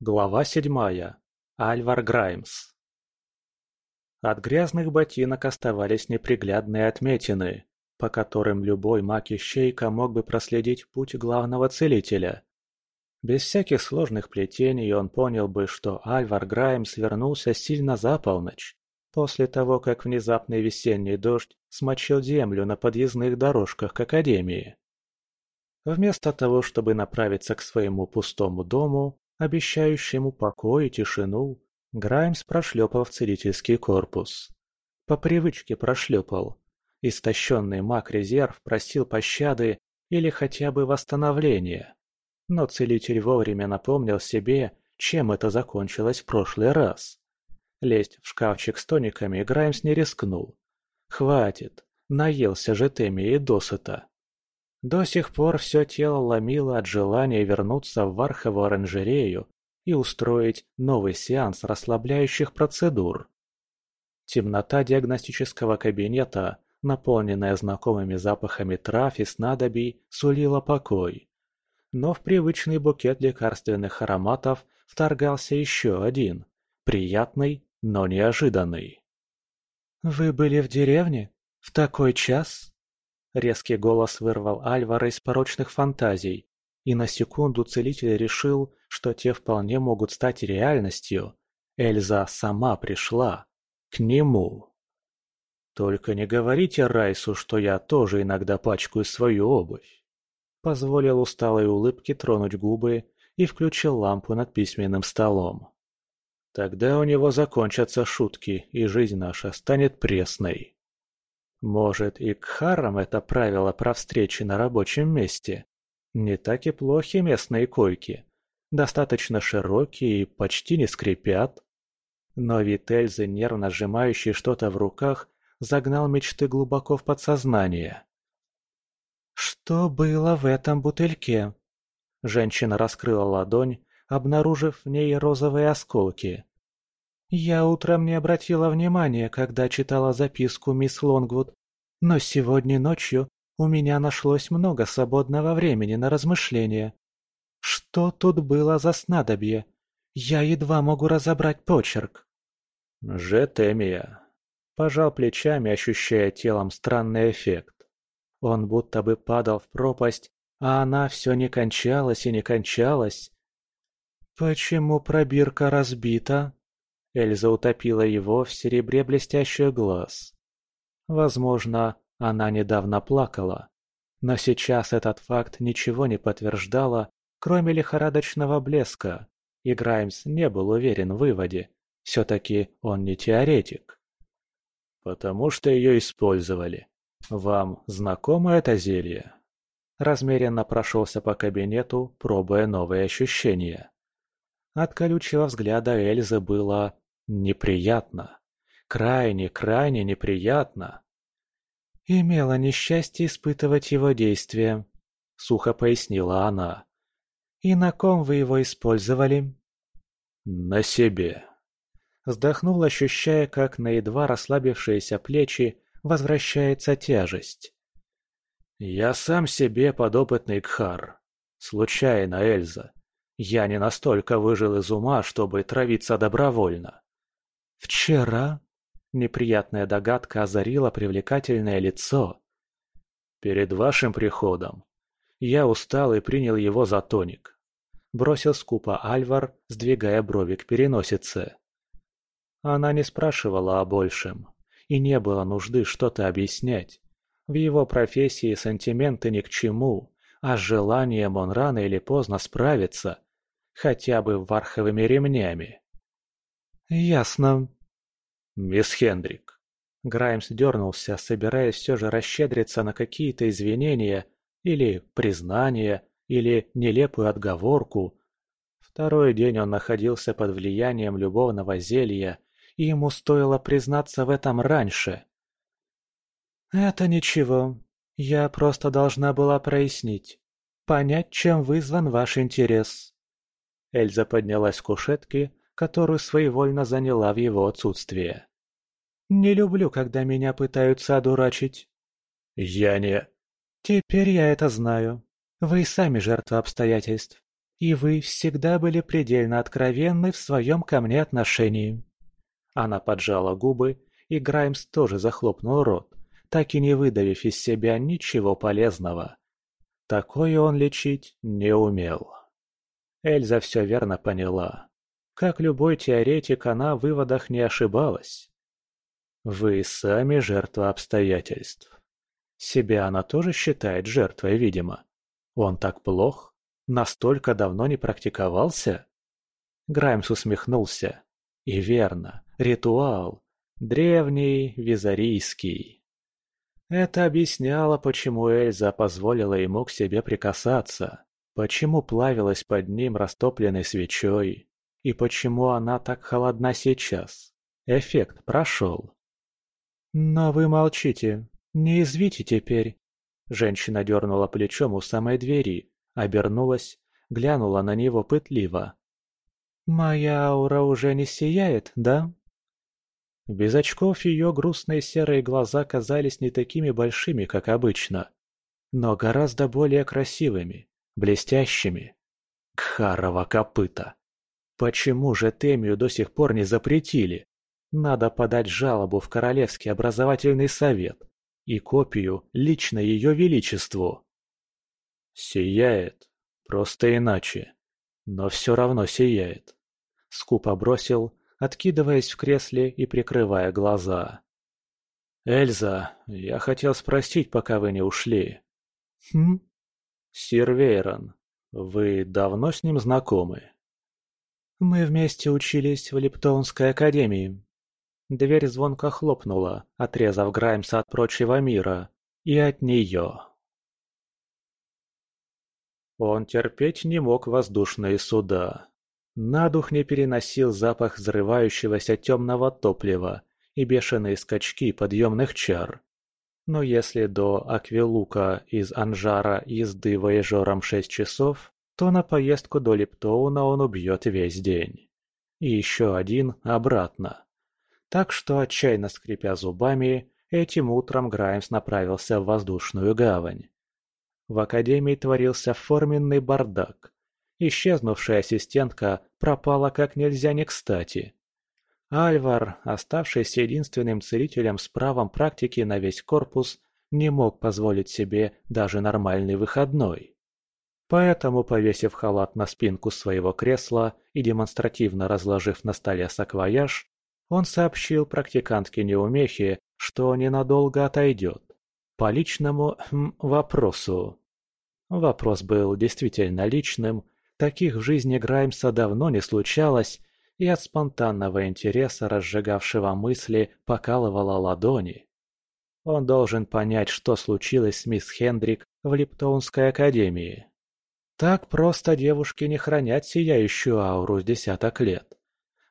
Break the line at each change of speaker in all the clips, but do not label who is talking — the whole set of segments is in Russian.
Глава седьмая. Альвар Граймс. От грязных ботинок оставались неприглядные отметины, по которым любой маг-ищейка мог бы проследить путь главного целителя. Без всяких сложных плетений он понял бы, что Альвар Граймс вернулся сильно за полночь, после того, как внезапный весенний дождь смочил землю на подъездных дорожках к Академии. Вместо того, чтобы направиться к своему пустому дому, обещающему покой и тишину, Граймс прошлепал в целительский корпус. По привычке прошлепал. Истощенный маг-резерв просил пощады или хотя бы восстановления. Но целитель вовремя напомнил себе, чем это закончилось в прошлый раз. Лезть в шкафчик с тониками Граймс не рискнул. Хватит, наелся же Теми и досыта. До сих пор все тело ломило от желания вернуться в Вархову оранжерею и устроить новый сеанс расслабляющих процедур. Темнота диагностического кабинета, наполненная знакомыми запахами трав и снадобий, сулила покой. Но в привычный букет лекарственных ароматов вторгался еще один, приятный, но неожиданный. «Вы были в деревне? В такой час?» Резкий голос вырвал Альвара из порочных фантазий, и на секунду целитель решил, что те вполне могут стать реальностью. Эльза сама пришла. К нему. «Только не говорите Райсу, что я тоже иногда пачкаю свою обувь». Позволил усталой улыбке тронуть губы и включил лампу над письменным столом. Тогда у него закончатся шутки, и жизнь наша станет пресной. Может, и к харам это правило про встречи на рабочем месте? Не так и плохи местные койки. Достаточно широкие и почти не скрипят. Но вид Эльзы, нервно сжимающей что-то в руках, загнал мечты глубоко в подсознание. «Что было в этом бутыльке?» Женщина раскрыла ладонь, обнаружив в ней розовые осколки. Я утром не обратила внимания, когда читала записку мисс Лонгвуд, но сегодня ночью у меня нашлось много свободного времени на размышления. Что тут было за снадобье? Я едва могу разобрать почерк.
Жетемия. Пожал плечами, ощущая телом странный эффект. Он будто бы падал в пропасть, а она все не кончалась и не кончалась.
«Почему пробирка разбита?» Эльза утопила его в серебре блестящих глаз. Возможно, она недавно плакала, но сейчас этот факт ничего не подтверждало, кроме лихорадочного блеска, и Граймс не был уверен в выводе. Все-таки он не теоретик.
«Потому что ее использовали. Вам знакомо это зелье?»
Размеренно прошелся по кабинету, пробуя новые ощущения. От колючего взгляда Эльзы было неприятно. Крайне-крайне неприятно. «Имела несчастье испытывать его действия», — сухо пояснила она. «И на ком вы его использовали?»
«На себе».
Вздохнул, ощущая, как на едва расслабившиеся плечи возвращается тяжесть.
«Я сам себе подопытный Кхар. Случайно, Эльза. Я не настолько выжил из ума, чтобы травиться добровольно.
«Вчера?» Неприятная догадка озарила привлекательное лицо.
«Перед вашим приходом. Я устал и принял его за тоник», — бросил скупо Альвар, сдвигая брови к переносице.
Она не спрашивала о большем, и не было нужды что-то объяснять. В его профессии сантименты ни к чему, а с желанием он рано или поздно справится, хотя бы варховыми ремнями. «Ясно».
«Мисс Хендрик».
Граймс дернулся, собираясь все же расщедриться на какие-то извинения или признание, или нелепую отговорку. Второй день он находился под влиянием любовного зелья, и ему стоило признаться в этом раньше. «Это ничего. Я просто должна была прояснить. Понять, чем вызван ваш интерес». Эльза поднялась с кушетки, которую своевольно заняла в его отсутствие. «Не люблю, когда меня пытаются одурачить».
«Я не...»
«Теперь я это знаю. Вы сами жертва обстоятельств.
И вы всегда были предельно откровенны в своем ко мне отношении». Она поджала губы, и Граймс тоже захлопнул рот, так и не выдавив из себя ничего полезного. Такое он лечить не умел. Эльза все верно поняла. Как любой теоретик, она в выводах не ошибалась. Вы сами жертва обстоятельств. Себя она тоже считает жертвой, видимо. Он так плох? Настолько давно не практиковался? Граймс усмехнулся. И верно, ритуал. Древний, визарийский. Это объясняло, почему Эльза позволила ему к себе прикасаться, почему плавилась под ним растопленной свечой, и почему она так холодна сейчас. Эффект прошел. «Но вы молчите. Не извите теперь». Женщина дернула плечом у самой двери, обернулась, глянула на него пытливо. «Моя аура уже не сияет, да?» Без очков ее грустные серые глаза казались не такими большими, как обычно, но гораздо более красивыми, блестящими. Кхарова копыта. Почему же Темию до сих пор не запретили? Надо подать жалобу в Королевский образовательный совет и копию лично ее величеству. Сияет, просто иначе, но все равно сияет. Скупо бросил, откидываясь в кресле и прикрывая глаза. «Эльза, я хотел спросить, пока вы не ушли». «Хм?» «Сир Вейрон, вы давно с ним знакомы?» «Мы вместе учились в Липтонской академии». Дверь звонко хлопнула, отрезав Граймса от прочего мира. И от нее. Он терпеть не мог воздушные суда. На дух не переносил запах взрывающегося темного топлива и бешеные скачки подъемных чар. Но если до Аквилука из Анжара езды воежором шесть часов, то на поездку до Лептоуна он убьет весь день. И еще один обратно. Так что, отчаянно скрипя зубами, этим утром Граймс направился в воздушную гавань. В академии творился форменный бардак. Исчезнувшая ассистентка пропала как нельзя не кстати. Альвар, оставшийся единственным целителем с правом практики на весь корпус, не мог позволить себе даже нормальный выходной. Поэтому, повесив халат на спинку своего кресла и демонстративно разложив на столе саквояж, он сообщил практикантке неумехе, что ненадолго отойдет. По личному хм, вопросу. Вопрос был действительно личным, таких в жизни Граймса давно не случалось, и от спонтанного интереса, разжигавшего мысли, покалывало ладони. Он должен понять, что случилось с мисс Хендрик в Липтоунской академии. Так просто девушки не хранят сияющую ауру с десяток лет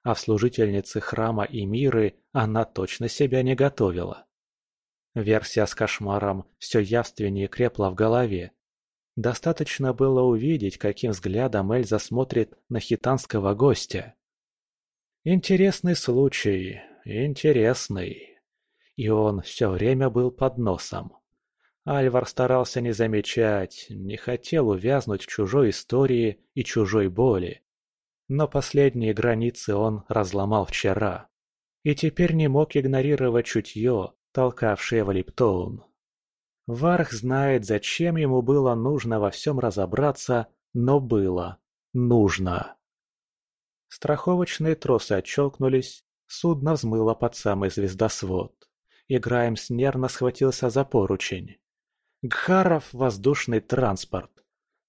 а в служительнице храма и миры она точно себя не готовила. Версия с кошмаром все явственнее крепла в голове. Достаточно было увидеть, каким взглядом Эльза смотрит на хитанского гостя. Интересный случай, интересный. И он все время был под носом. Альвар старался не замечать, не хотел увязнуть в чужой истории и чужой боли. Но последние границы он разломал вчера. И теперь не мог игнорировать чутье, толкавшее в Липтоун. Варх знает, зачем ему было нужно во всем разобраться, но было. Нужно. Страховочные тросы отщелкнулись, судно взмыло под самый звездосвод. И Граймс нервно схватился за поручень. Гхаров воздушный транспорт.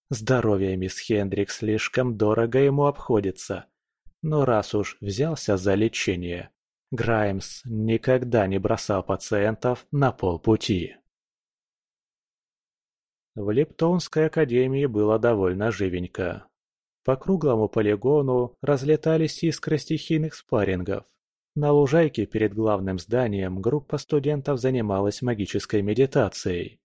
Здоровье мисс Хендрик слишком дорого ему обходится. Но раз уж взялся за лечение, Граймс никогда не бросал пациентов на полпути. В Лептонской академии было довольно живенько. По круглому полигону разлетались искры стихийных спаррингов. На лужайке перед главным зданием группа студентов занималась магической медитацией.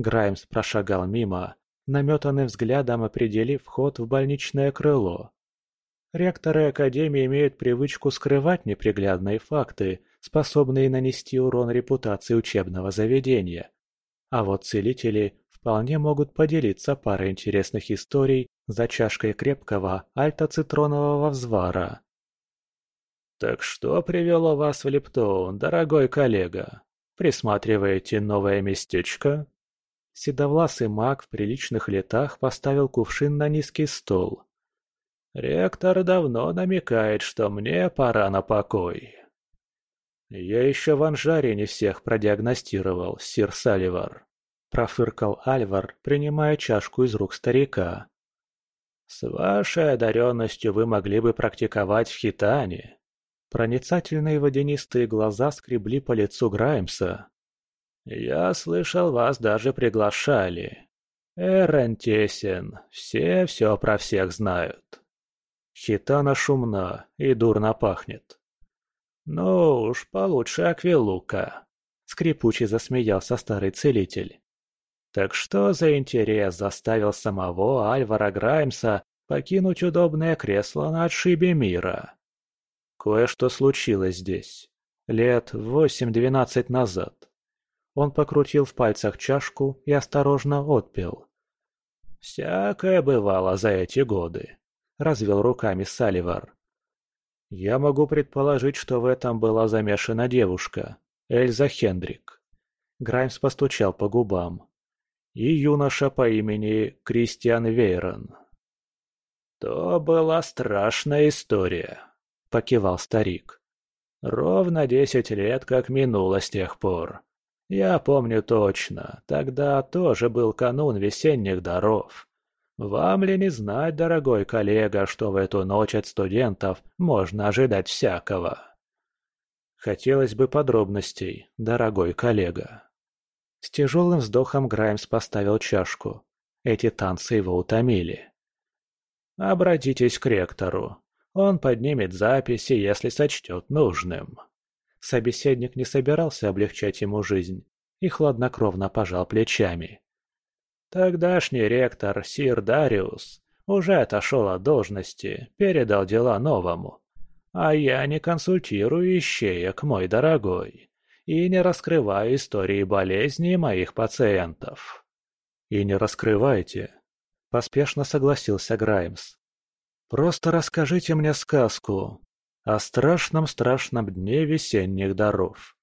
Граймс прошагал мимо, наметанным взглядом определив вход в больничное крыло. Ректоры Академии имеют привычку скрывать неприглядные факты, способные нанести урон репутации учебного заведения. А вот целители
вполне могут поделиться парой интересных историй за чашкой крепкого альтоцитронового взвара.
«Так что привело вас в Лептоун, дорогой коллега? Присматриваете новое местечко?»
Седовласый маг в приличных летах поставил кувшин на низкий стол.
«Ректор давно намекает, что мне пора на покой».
«Я еще в Анжаре не всех продиагностировал, сир Салливар», – профыркал Альвар, принимая чашку из рук старика.
«С вашей одаренностью вы могли бы практиковать в Хитане».
Проницательные водянистые глаза скребли по лицу Граймса.
«Я слышал, вас даже приглашали. Эрен тесен, все все про всех знают.
Хитана шумна и дурно пахнет».
«Ну уж, получше Аквилука», —
скрипуче засмеялся старый целитель.
«Так что за интерес заставил самого Альвара Граймса покинуть удобное кресло на отшибе мира?»
Кое-что случилось здесь. Лет восемь-двенадцать назад. Он покрутил в пальцах чашку и осторожно отпил.
«Всякое бывало за эти годы», — развел руками Салливар.
«Я могу предположить, что в этом была замешана девушка, Эльза Хендрик». Граймс постучал по губам. «И юноша по имени Кристиан Вейрон».
«То была страшная история», — покивал старик. «Ровно десять лет как минуло с тех пор. Я помню точно, тогда тоже был канун весенних даров. Вам ли не знать, дорогой коллега, что в эту ночь от студентов можно ожидать всякого?»
«Хотелось бы подробностей, дорогой коллега». С тяжелым вздохом Граймс поставил чашку. Эти танцы его утомили.
«Обратитесь к ректору. Он поднимет записи, если сочтет нужным.
Собеседник не собирался облегчать ему жизнь и хладнокровно пожал плечами.
Тогдашний ректор, сир Дариус, уже отошел от должности, передал дела новому. А я не консультирую ищеек, мой дорогой, и не раскрываю истории болезней моих пациентов.
И не раскрывайте, поспешно согласился Граймс. Просто расскажите мне сказку о страшном-страшном дне весенних даров.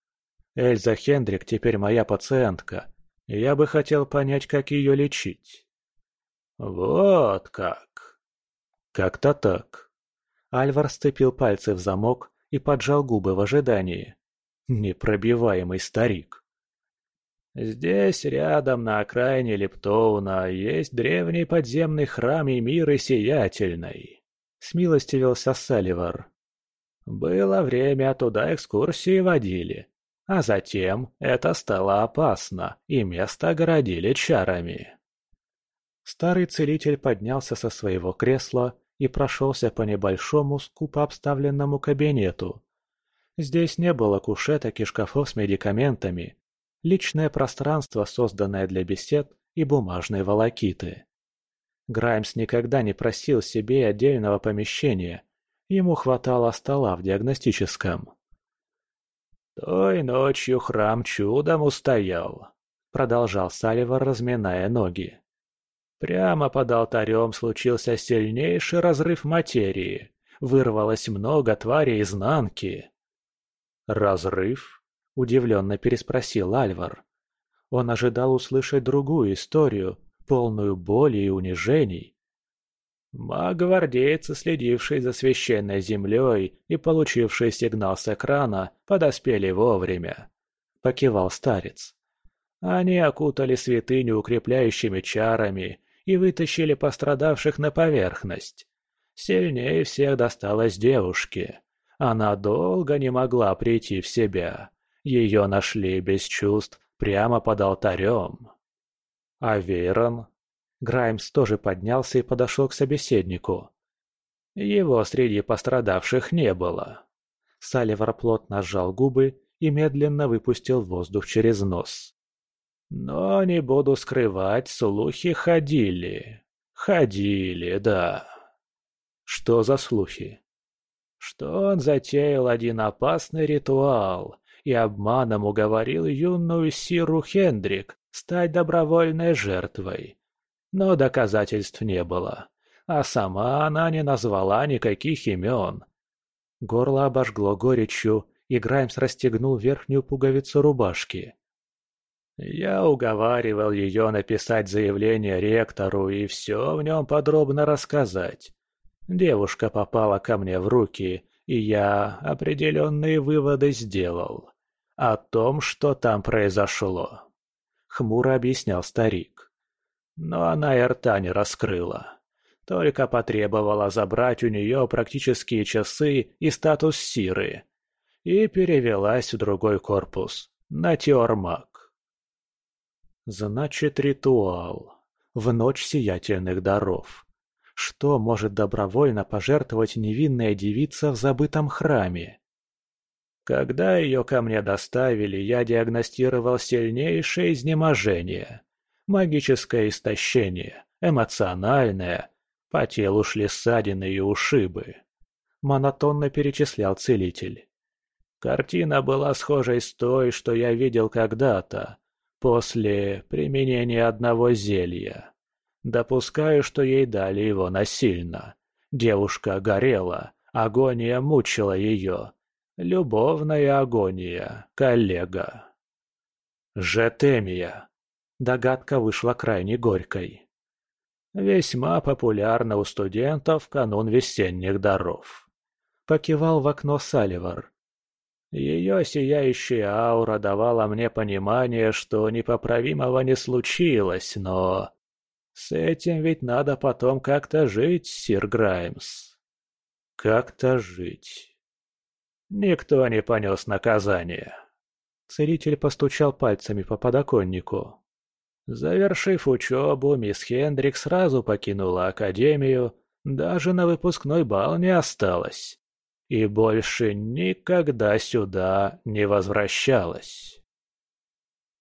Эльза Хендрик теперь моя пациентка, и я бы хотел понять, как ее лечить».
«Вот как!»
«Как-то так». Альвар сцепил пальцы в замок и поджал губы в ожидании. Непробиваемый старик.
Здесь, рядом, на окраине Лептоуна, есть древний подземный храм Эмиры Сиятельной. — смилостивился Салливар. «Было время, туда экскурсии водили, а затем это стало опасно, и место огородили чарами».
Старый целитель поднялся со своего кресла и прошелся по небольшому, скупо обставленному кабинету. Здесь не было кушеток и шкафов с медикаментами. Личное пространство, созданное для бесед и бумажной волокиты. Граймс никогда не просил себе отдельного помещения. Ему хватало стола в диагностическом.
«Той ночью храм чудом устоял», — продолжал Салливар, разминая ноги. «Прямо под алтарем случился сильнейший разрыв материи. Вырвалось много тварей изнанки».
«Разрыв?» — удивленно переспросил Альвар. Он ожидал услышать другую историю, полную боли и унижений.
Маг-гвардейцы, следившие за священной землей и получившие сигнал с экрана, подоспели вовремя. Покивал старец. Они окутали святыню укрепляющими чарами и вытащили пострадавших на поверхность. Сильнее всех досталось девушке. Она долго не могла прийти в себя. Ее нашли без чувств прямо под алтарем.
А Вейрон? Граймс тоже поднялся и подошел к собеседнику.
Его среди пострадавших не было.
Салливар плотно сжал губы и медленно выпустил воздух через нос.
Но не буду скрывать, слухи ходили. Ходили, да.
Что за слухи?
Что он затеял один опасный ритуал и обманом уговорил юную Сиру Хендрик
стать добровольной жертвой. Но доказательств не было, а сама она не назвала никаких имен.
Горло обожгло горечью, и Граймс расстегнул верхнюю пуговицу рубашки.
Я уговаривал ее написать заявление ректору и все в нем подробно рассказать. Девушка попала ко мне в руки, и я определенные выводы сделал. О том, что там произошло. Хмуро объяснял старик. Но она и рта не раскрыла. Только потребовала забрать у нее практические часы и статус Сиры. И перевелась в другой корпус, на Теормак.
Значит, ритуал. В ночь сиятельных даров. Что может добровольно пожертвовать невинная девица в забытом храме?
Когда ее ко мне доставили, я диагностировал сильнейшее изнеможение. Магическое истощение, эмоциональное. По телу шли ссадины и ушибы. Монотонно перечислял целитель. Картина была схожей с той, что я видел когда-то, после применения одного зелья. Допускаю, что ей дали его насильно. Девушка горела, агония мучила ее. Любовная агония, коллега. Жетемия. Догадка вышла крайне горькой. Весьма популярна у студентов канун весенних даров. Покивал в окно Саливар. Ее сияющая аура давала мне понимание, что непоправимого не случилось, но... С этим ведь надо потом как-то жить, сир Граймс. Как-то жить. Никто не понес наказание.
Целитель постучал пальцами по подоконнику.
Завершив учебу, мисс Хендрик сразу покинула академию, даже на выпускной бал не осталась. И больше никогда сюда не возвращалась.